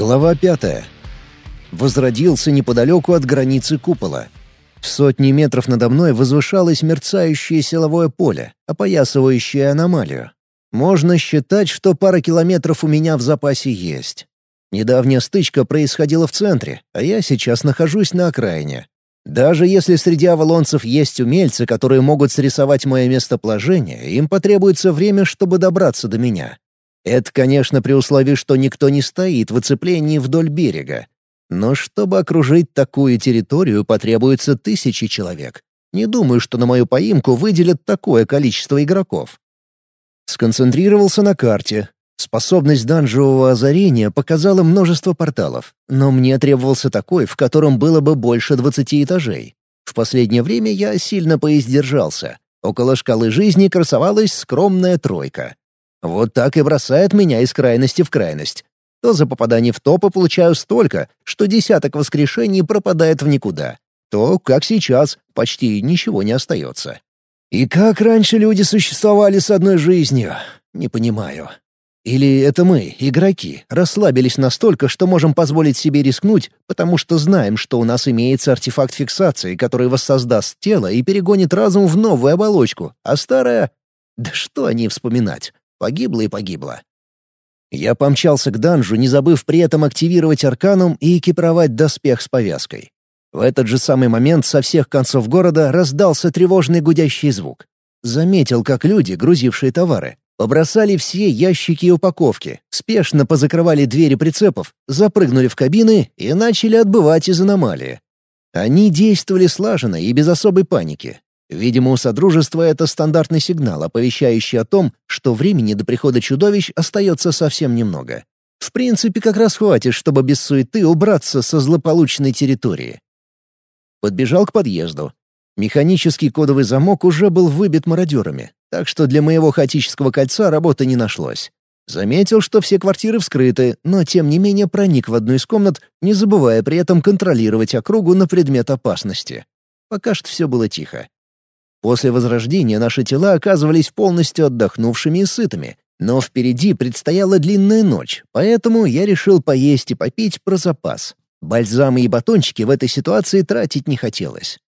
Глава пятая. Возродился неподалеку от границы купола. В сотни метров надо мной возвышалось мерцающее силовое поле, опоясывающее аномалию. Можно считать, что пара километров у меня в запасе есть. Недавняя стычка происходила в центре, а я сейчас нахожусь на окраине. Даже если среди авалонцев есть умельцы, которые могут срисовать мое местоположение, им потребуется время, чтобы добраться до меня. Это, конечно, при условии, что никто не стоит в оцеплении вдоль берега. Но чтобы окружить такую территорию, потребуется тысячи человек. Не думаю, что на мою поимку выделят такое количество игроков. Сконцентрировался на карте. Способность данжевого озарения показала множество порталов, но мне требовался такой, в котором было бы больше 20 этажей. В последнее время я сильно поиздержался. Около шкалы жизни красовалась скромная тройка. Вот так и бросает меня из крайности в крайность. То за попадание в топы получаю столько, что десяток воскрешений пропадает в никуда. То, как сейчас, почти ничего не остается. И как раньше люди существовали с одной жизнью, не понимаю. Или это мы, игроки, расслабились настолько, что можем позволить себе рискнуть, потому что знаем, что у нас имеется артефакт фиксации, который воссоздаст тело и перегонит разум в новую оболочку, а старая... Да что о ней вспоминать? Погибла и погибла. Я помчался к данжу, не забыв при этом активировать арканум и экипировать доспех с повязкой. В этот же самый момент со всех концов города раздался тревожный гудящий звук. Заметил, как люди, грузившие товары, побросали все ящики и упаковки, спешно позакрывали двери прицепов, запрыгнули в кабины и начали отбывать из аномалии. Они действовали слаженно и без особой паники, Видимо, у Содружества это стандартный сигнал, оповещающий о том, что времени до прихода чудовищ остается совсем немного. В принципе, как раз хватит, чтобы без суеты убраться со злополучной территории. Подбежал к подъезду. Механический кодовый замок уже был выбит мародерами, так что для моего хаотического кольца работы не нашлось. Заметил, что все квартиры вскрыты, но тем не менее проник в одну из комнат, не забывая при этом контролировать округу на предмет опасности. Пока что все было тихо. После возрождения наши тела оказывались полностью отдохнувшими и сытыми, но впереди предстояла длинная ночь, поэтому я решил поесть и попить про запас. Бальзамы и батончики в этой ситуации тратить не хотелось.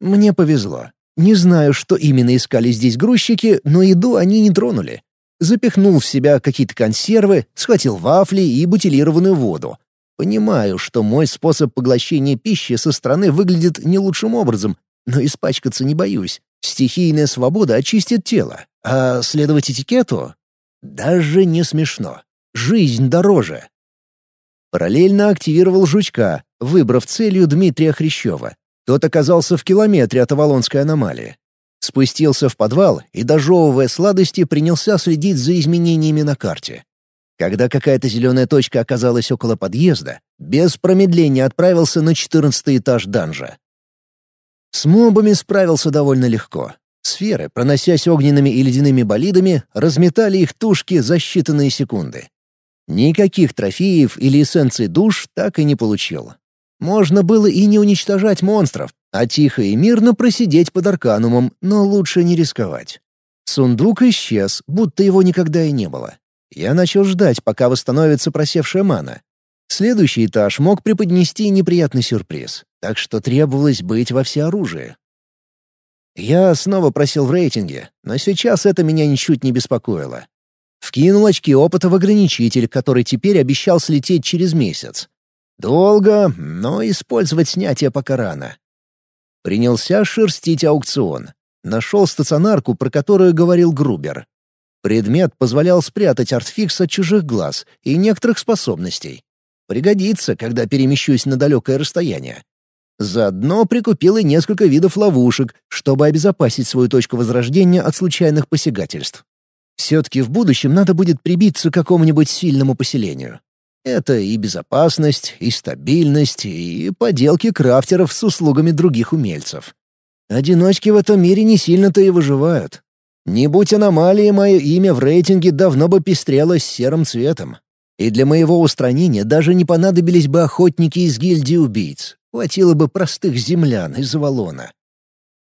Мне повезло. Не знаю, что именно искали здесь грузчики, но еду они не тронули. Запихнул в себя какие-то консервы, схватил вафли и бутилированную воду. Понимаю, что мой способ поглощения пищи со стороны выглядит не лучшим образом, но испачкаться не боюсь. Стихийная свобода очистит тело, а следовать этикету — даже не смешно. Жизнь дороже. Параллельно активировал жучка, выбрав целью Дмитрия Хрящева. Тот оказался в километре от Авалонской аномалии. Спустился в подвал и, дожевывая сладости, принялся следить за изменениями на карте. Когда какая-то зеленая точка оказалась около подъезда, без промедления отправился на четырнадцатый этаж данжа. С мобами справился довольно легко. Сферы, проносясь огненными и ледяными болидами, разметали их тушки за считанные секунды. Никаких трофеев или эссенций душ так и не получил. Можно было и не уничтожать монстров, а тихо и мирно просидеть под арканумом, но лучше не рисковать. Сундук исчез, будто его никогда и не было. Я начал ждать, пока восстановится просевшая мана. Следующий этаж мог преподнести неприятный сюрприз, так что требовалось быть во всеоружии. Я снова просил в рейтинге, но сейчас это меня ничуть не беспокоило. Вкинул очки опыта в ограничитель, который теперь обещал слететь через месяц. Долго, но использовать снятие пока рано. Принялся шерстить аукцион. Нашел стационарку, про которую говорил Грубер. Предмет позволял спрятать артфикс от чужих глаз и некоторых способностей. Пригодится, когда перемещусь на далекое расстояние. Заодно прикупил и несколько видов ловушек, чтобы обезопасить свою точку возрождения от случайных посягательств. Все-таки в будущем надо будет прибиться к какому-нибудь сильному поселению. Это и безопасность, и стабильность, и поделки крафтеров с услугами других умельцев. Одиночки в этом мире не сильно-то и выживают. Не будь аномалии, мое имя в рейтинге давно бы пестрело серым цветом. И для моего устранения даже не понадобились бы охотники из гильдии убийц. Хватило бы простых землян из Авалона.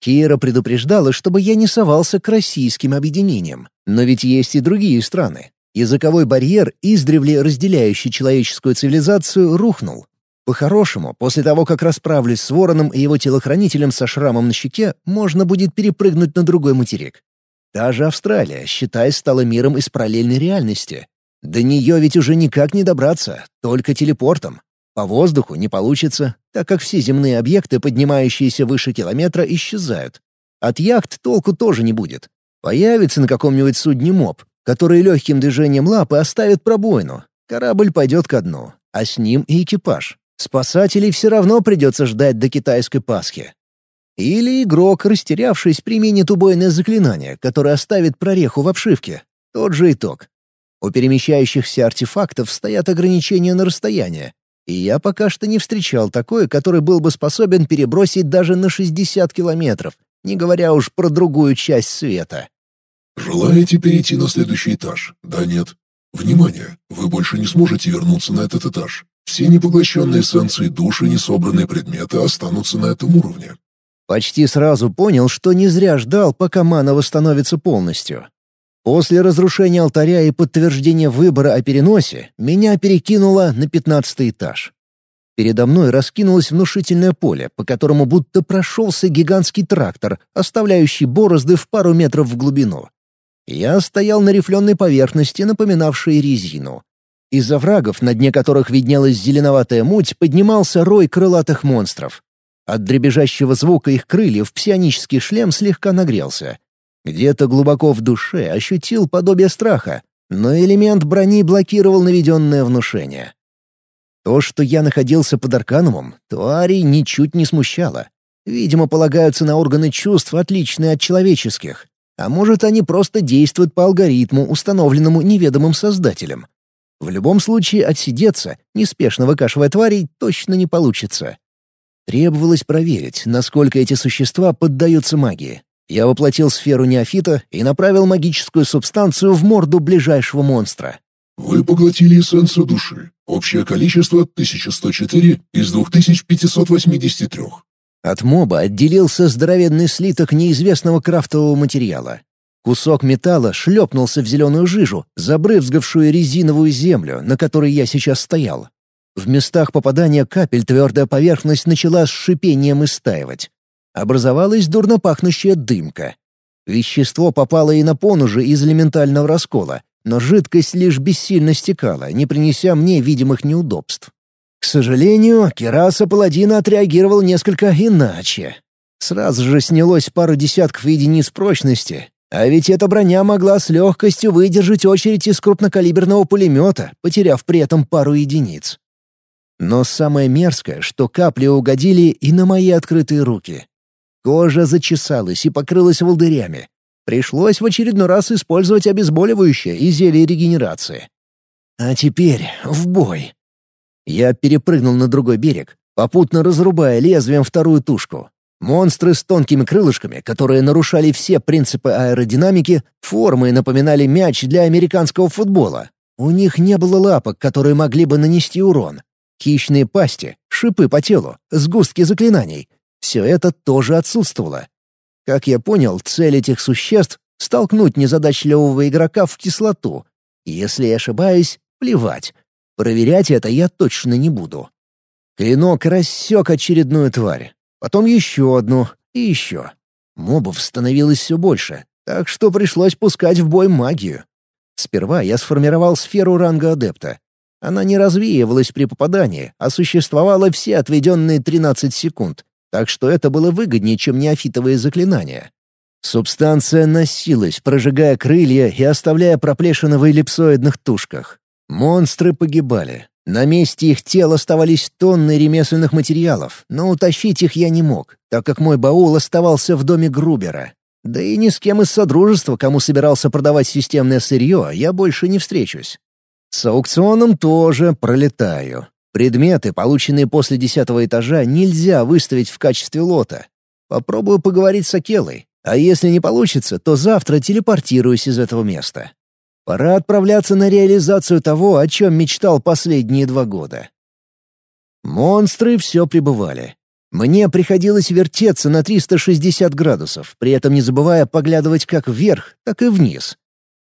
Кира предупреждала, чтобы я не совался к российским объединениям. Но ведь есть и другие страны. Языковой барьер, издревле разделяющий человеческую цивилизацию, рухнул. По-хорошему, после того, как расправлюсь с вороном и его телохранителем со шрамом на щеке, можно будет перепрыгнуть на другой материк. Даже Австралия, считай, стала миром из параллельной реальности. До нее ведь уже никак не добраться, только телепортом. По воздуху не получится, так как все земные объекты, поднимающиеся выше километра, исчезают. От яхт толку тоже не будет. Появится на каком-нибудь судне моб, который легким движением лапы оставит пробоину. Корабль пойдет ко дну, а с ним и экипаж. Спасателей все равно придется ждать до китайской Пасхи. Или игрок, растерявшись, применит убойное заклинание, которое оставит прореху в обшивке. Тот же итог. У перемещающихся артефактов стоят ограничения на расстояние, и я пока что не встречал такой, который был бы способен перебросить даже на 60 километров, не говоря уж про другую часть света. «Желаете перейти на следующий этаж? Да, нет? Внимание! Вы больше не сможете вернуться на этот этаж. Все непоглощенные эссенции души и несобранные предметы останутся на этом уровне. Почти сразу понял, что не зря ждал, пока мана восстановится полностью. После разрушения алтаря и подтверждения выбора о переносе меня перекинуло на пятнадцатый этаж. Передо мной раскинулось внушительное поле, по которому будто прошелся гигантский трактор, оставляющий борозды в пару метров в глубину. Я стоял на рифленой поверхности, напоминавшей резину. Из оврагов, на дне которых виднелась зеленоватая муть, поднимался рой крылатых монстров. От дребезжащего звука их крыльев псионический шлем слегка нагрелся. Где-то глубоко в душе ощутил подобие страха, но элемент брони блокировал наведенное внушение. То, что я находился под Арканумом, твари ничуть не смущало. Видимо, полагаются на органы чувств, отличные от человеческих. А может, они просто действуют по алгоритму, установленному неведомым создателем. В любом случае отсидеться, неспешно выкашивая тварей, точно не получится. Требовалось проверить, насколько эти существа поддаются магии. Я воплотил сферу неофита и направил магическую субстанцию в морду ближайшего монстра. Вы поглотили эссенцию души. Общее количество 1104 из 2583. От моба отделился здоровенный слиток неизвестного крафтового материала. Кусок металла шлепнулся в зеленую жижу, забрызгавшую резиновую землю, на которой я сейчас стоял. В местах попадания капель твердая поверхность начала с шипением истаивать. Образовалась дурно пахнущая дымка. Вещество попало и на понужи из элементального раскола, но жидкость лишь бессильно стекала, не принеся мне видимых неудобств. К сожалению, Кераса Паладина отреагировал несколько иначе. Сразу же снялось пару десятков единиц прочности, а ведь эта броня могла с легкостью выдержать очередь из крупнокалиберного пулемета, потеряв при этом пару единиц. Но самое мерзкое, что капли угодили и на мои открытые руки. Кожа зачесалась и покрылась волдырями. Пришлось в очередной раз использовать обезболивающее и зелье регенерации. А теперь в бой. Я перепрыгнул на другой берег, попутно разрубая лезвием вторую тушку. Монстры с тонкими крылышками, которые нарушали все принципы аэродинамики, формы напоминали мяч для американского футбола. У них не было лапок, которые могли бы нанести урон. Хищные пасти, шипы по телу, сгустки заклинаний — все это тоже отсутствовало. Как я понял, цель этих существ — столкнуть незадачливого игрока в кислоту. Если я ошибаюсь, плевать. Проверять это я точно не буду. Клинок рассек очередную тварь. Потом еще одну и еще. Мобов становилось все больше, так что пришлось пускать в бой магию. Сперва я сформировал сферу ранга адепта. Она не развеивалась при попадании, а существовала все отведенные 13 секунд, так что это было выгоднее, чем неофитовые заклинания. Субстанция носилась, прожигая крылья и оставляя проплешины в эллипсоидных тушках. Монстры погибали, на месте их тел оставались тонны ремесленных материалов, но утащить их я не мог, так как мой баул оставался в доме Грубера. Да и ни с кем из Содружества, кому собирался продавать системное сырье, я больше не встречусь. С аукционом тоже пролетаю. Предметы, полученные после десятого этажа, нельзя выставить в качестве лота. Попробую поговорить с Акелой, а если не получится, то завтра телепортируюсь из этого места. Пора отправляться на реализацию того, о чем мечтал последние два года. Монстры все пребывали. Мне приходилось вертеться на 360 градусов, при этом не забывая поглядывать как вверх, так и вниз.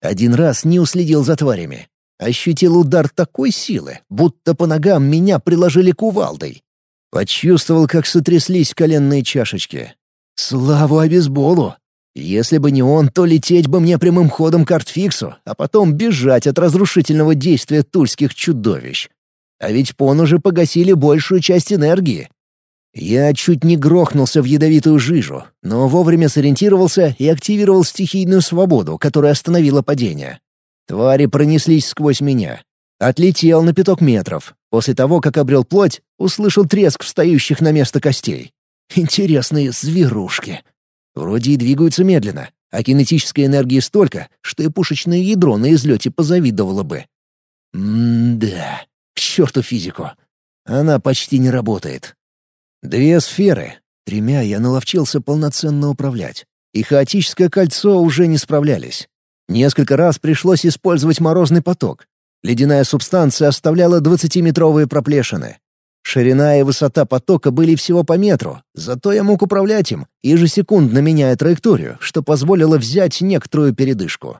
Один раз не уследил за тварями. Ощутил удар такой силы, будто по ногам меня приложили кувалдой. Почувствовал, как сотряслись коленные чашечки. Славу обезболу! Если бы не он, то лететь бы мне прямым ходом к артфиксу, а потом бежать от разрушительного действия тульских чудовищ. А ведь пон уже погасили большую часть энергии. Я чуть не грохнулся в ядовитую жижу, но вовремя сориентировался и активировал стихийную свободу, которая остановила падение. Твари пронеслись сквозь меня. Отлетел на пяток метров. После того, как обрел плоть, услышал треск встающих на место костей. Интересные зверушки. Вроде и двигаются медленно, а кинетической энергии столько, что и пушечное ядро на излете позавидовало бы. М-да, к черту физику. Она почти не работает. Две сферы. Тремя я наловчился полноценно управлять. И хаотическое кольцо уже не справлялись. Несколько раз пришлось использовать морозный поток. Ледяная субстанция оставляла двадцатиметровые проплешины. Ширина и высота потока были всего по метру, зато я мог управлять им, ежесекундно меняя траекторию, что позволило взять некоторую передышку.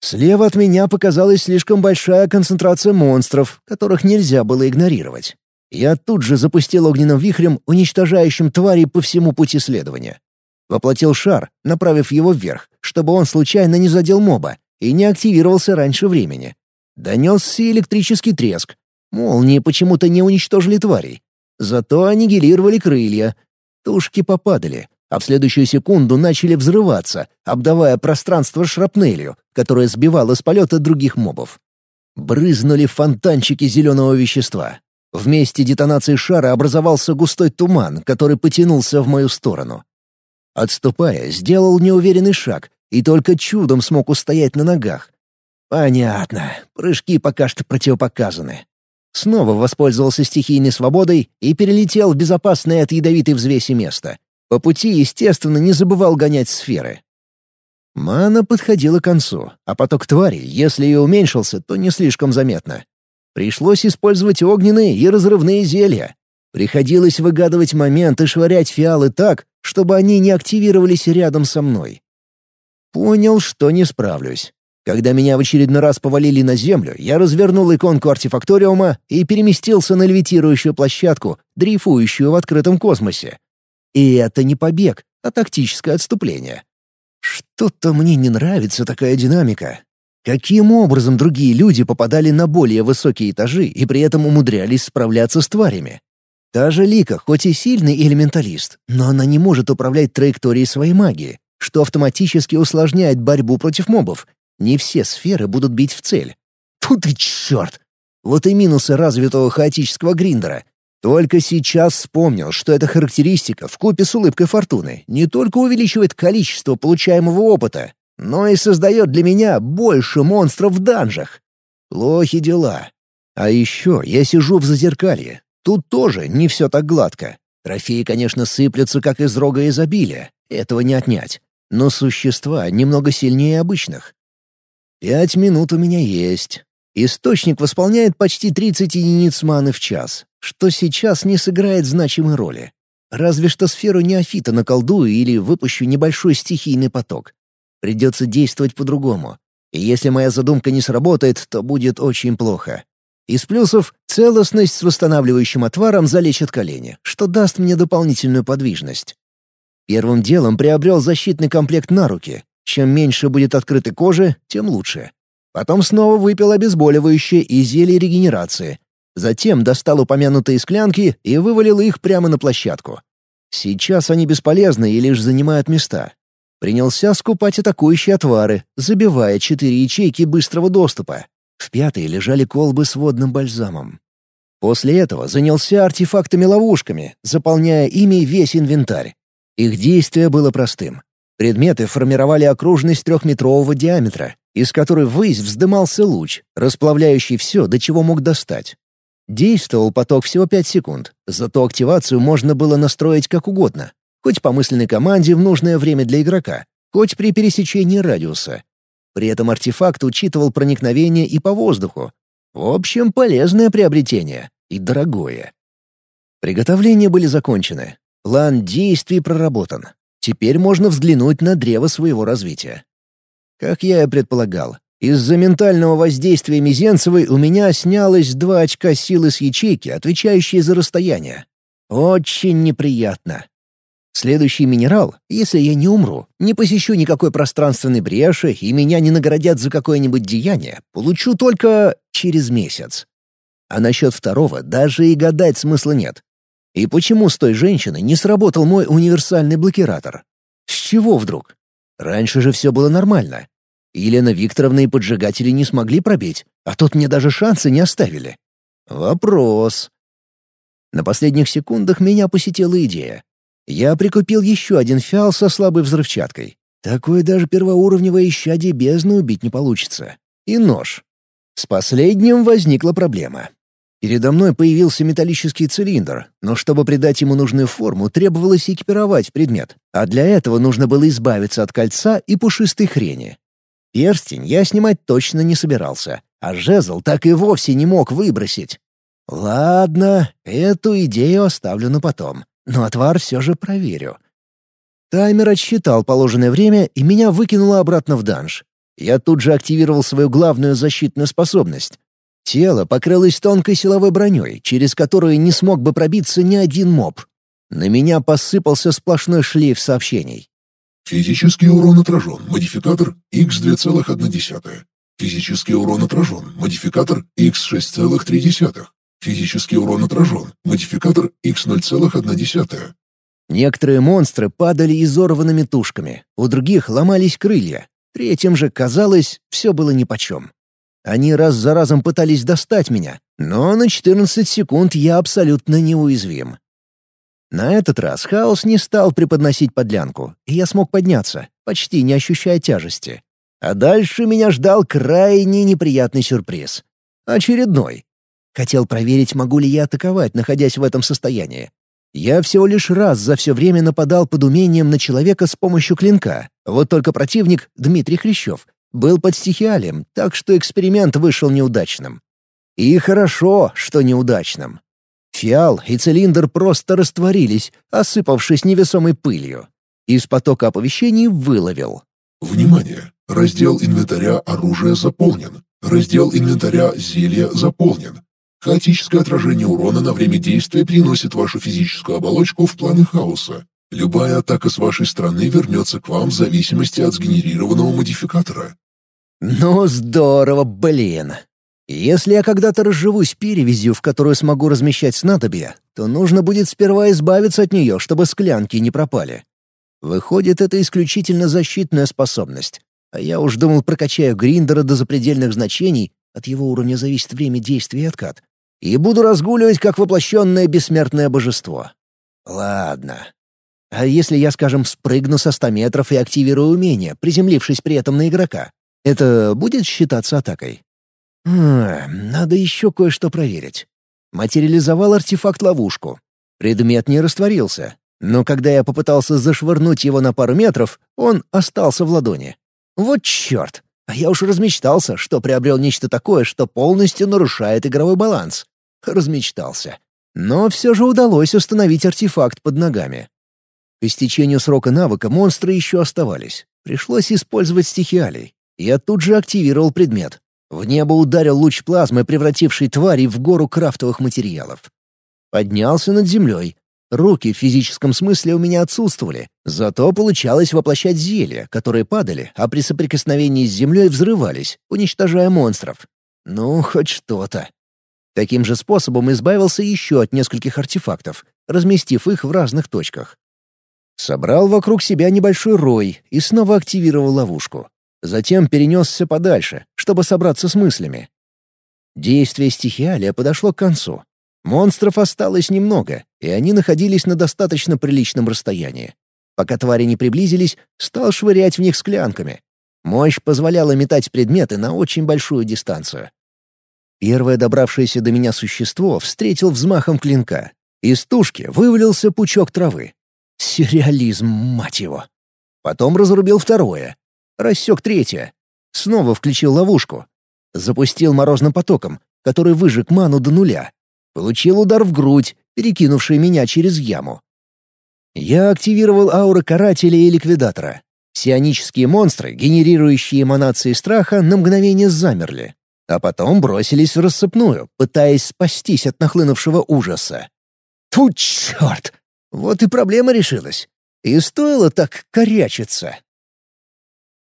Слева от меня показалась слишком большая концентрация монстров, которых нельзя было игнорировать. Я тут же запустил огненным вихрем, уничтожающим тварей по всему пути следования. Воплотил шар, направив его вверх, чтобы он случайно не задел моба и не активировался раньше времени. Донесся электрический треск, Молнии почему-то не уничтожили тварей. Зато аннигилировали крылья. Тушки попадали, а в следующую секунду начали взрываться, обдавая пространство шрапнелью, которая сбивала с полета других мобов. Брызнули фонтанчики зеленого вещества. Вместе детонации шара образовался густой туман, который потянулся в мою сторону. Отступая, сделал неуверенный шаг и только чудом смог устоять на ногах. Понятно, прыжки пока что противопоказаны. Снова воспользовался стихийной свободой и перелетел в безопасное от ядовитой взвеси место. По пути, естественно, не забывал гонять сферы. Мана подходила к концу, а поток твари, если и уменьшился, то не слишком заметно. Пришлось использовать огненные и разрывные зелья. Приходилось выгадывать момент и швырять фиалы так, чтобы они не активировались рядом со мной. Понял, что не справлюсь. Когда меня в очередной раз повалили на землю, я развернул иконку артефакториума и переместился на левитирующую площадку, дрейфующую в открытом космосе. И это не побег, а тактическое отступление. Что-то мне не нравится такая динамика. Каким образом другие люди попадали на более высокие этажи и при этом умудрялись справляться с тварями? Та же Лика, хоть и сильный элементалист, но она не может управлять траекторией своей магии, что автоматически усложняет борьбу против мобов не все сферы будут бить в цель. Тут и черт! Вот и минусы развитого хаотического гриндера. Только сейчас вспомнил, что эта характеристика в купе с улыбкой фортуны не только увеличивает количество получаемого опыта, но и создает для меня больше монстров в данжах. Плохи дела. А еще я сижу в зазеркалье. Тут тоже не все так гладко. Трофеи, конечно, сыплются, как из рога изобилия. Этого не отнять. Но существа немного сильнее обычных. Пять минут у меня есть. Источник восполняет почти 30 единиц маны в час, что сейчас не сыграет значимой роли. Разве что сферу неофита наколдую или выпущу небольшой стихийный поток. Придется действовать по-другому. И если моя задумка не сработает, то будет очень плохо. Из плюсов — целостность с восстанавливающим отваром залечит колени, что даст мне дополнительную подвижность. Первым делом приобрел защитный комплект на руки, чем меньше будет открытой кожи, тем лучше. Потом снова выпил обезболивающее и зелье регенерации. Затем достал упомянутые склянки и вывалил их прямо на площадку. Сейчас они бесполезны и лишь занимают места. Принялся скупать атакующие отвары, забивая четыре ячейки быстрого доступа. В пятой лежали колбы с водным бальзамом. После этого занялся артефактами-ловушками, заполняя ими весь инвентарь. Их действие было простым. Предметы формировали окружность трехметрового диаметра, из которой ввысь вздымался луч, расплавляющий все, до чего мог достать. Действовал поток всего 5 секунд, зато активацию можно было настроить как угодно, хоть по мысленной команде в нужное время для игрока, хоть при пересечении радиуса. При этом артефакт учитывал проникновение и по воздуху. В общем, полезное приобретение и дорогое. Приготовления были закончены. План действий проработан. Теперь можно взглянуть на древо своего развития. Как я и предполагал, из-за ментального воздействия Мизенцевой у меня снялось два очка силы с ячейки, отвечающие за расстояние. Очень неприятно. Следующий минерал, если я не умру, не посещу никакой пространственной бреши и меня не наградят за какое-нибудь деяние, получу только через месяц. А насчет второго даже и гадать смысла нет. И почему с той женщиной не сработал мой универсальный блокиратор? С чего вдруг? Раньше же все было нормально. Елена Викторовна и поджигатели не смогли пробить, а тут мне даже шансы не оставили. Вопрос. На последних секундах меня посетила идея. Я прикупил еще один фиал со слабой взрывчаткой. Такой даже первоуровневое исчадие бездны убить не получится. И нож. С последним возникла проблема. Передо мной появился металлический цилиндр, но чтобы придать ему нужную форму, требовалось экипировать предмет, а для этого нужно было избавиться от кольца и пушистой хрени. Перстень я снимать точно не собирался, а жезл так и вовсе не мог выбросить. Ладно, эту идею оставлю на потом, но отвар все же проверю. Таймер отсчитал положенное время, и меня выкинуло обратно в данж. Я тут же активировал свою главную защитную способность. Тело покрылось тонкой силовой броней, через которую не смог бы пробиться ни один моб. На меня посыпался сплошной шлейф сообщений. Физический урон отражен. Модификатор X2,1. Физический урон отражен. Модификатор X6,3. Физический урон отражен. Модификатор X0,1. Некоторые монстры падали изорванными тушками, у других ломались крылья. Третьим же, казалось, все было нипочем. Они раз за разом пытались достать меня, но на 14 секунд я абсолютно неуязвим. На этот раз хаос не стал преподносить подлянку, и я смог подняться, почти не ощущая тяжести. А дальше меня ждал крайне неприятный сюрприз. Очередной. Хотел проверить, могу ли я атаковать, находясь в этом состоянии. Я всего лишь раз за все время нападал под умением на человека с помощью клинка. Вот только противник, Дмитрий Хрящев, был под стихиалием, так что эксперимент вышел неудачным. И хорошо, что неудачным. Фиал и цилиндр просто растворились, осыпавшись невесомой пылью. Из потока оповещений выловил. «Внимание! Раздел инвентаря оружия заполнен. Раздел инвентаря зелья заполнен. Хаотическое отражение урона на время действия переносит вашу физическую оболочку в планы хаоса. Любая атака с вашей стороны вернется к вам в зависимости от сгенерированного модификатора». «Ну, здорово, блин!» Если я когда-то разживусь перевязью, в которую смогу размещать снадобья, то нужно будет сперва избавиться от нее, чтобы склянки не пропали. Выходит, это исключительно защитная способность. А я уж думал, прокачаю Гриндера до запредельных значений, от его уровня зависит время действия и откат, и буду разгуливать как воплощенное бессмертное божество. Ладно. А если я, скажем, спрыгну со 100 метров и активирую умение, приземлившись при этом на игрока, это будет считаться атакой? надо еще кое-что проверить. Материализовал артефакт-ловушку. Предмет не растворился, но когда я попытался зашвырнуть его на пару метров, он остался в ладони. Вот черт! А я уж размечтался, что приобрел нечто такое, что полностью нарушает игровой баланс. Размечтался. Но все же удалось установить артефакт под ногами. К истечению срока навыка монстры еще оставались. Пришлось использовать стихиалий. Я тут же активировал предмет. В небо ударил луч плазмы, превративший твари в гору крафтовых материалов. Поднялся над землей. Руки в физическом смысле у меня отсутствовали, зато получалось воплощать зелья, которые падали, а при соприкосновении с землей взрывались, уничтожая монстров. Ну, хоть что-то. Таким же способом избавился еще от нескольких артефактов, разместив их в разных точках. Собрал вокруг себя небольшой рой и снова активировал ловушку. Затем перенесся подальше, чтобы собраться с мыслями. Действие стихиалия подошло к концу. Монстров осталось немного, и они находились на достаточно приличном расстоянии. Пока твари не приблизились, стал швырять в них склянками. Мощь позволяла метать предметы на очень большую дистанцию. Первое добравшееся до меня существо встретил взмахом клинка. Из тушки вывалился пучок травы. Сюрреализм, мать его. Потом разрубил второе, Рассек третье. Снова включил ловушку. Запустил морозным потоком, который выжег ману до нуля. Получил удар в грудь, перекинувший меня через яму. Я активировал ауры карателя и ликвидатора. Псионические монстры, генерирующие эманации страха, на мгновение замерли, а потом бросились в рассыпную, пытаясь спастись от нахлынувшего ужаса. Тут черт! Вот и проблема решилась. И стоило так корячиться.